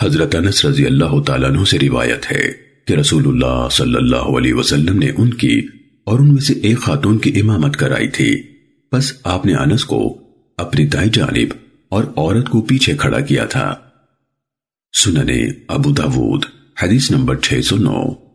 حضرت انس رضی اللہ تعالیٰ عنہ سے روایت ہے کہ رسول اللہ صلی اللہ علیہ وسلم نے ان کی اور ان میں سے ایک خاتون کی امامت کرائی تھی۔ بس آپ نے انس کو اپنی دائیں جانب اور عورت کو پیچھے کھڑا کیا تھا۔ سننے ابو داود، حدیث نمبر 609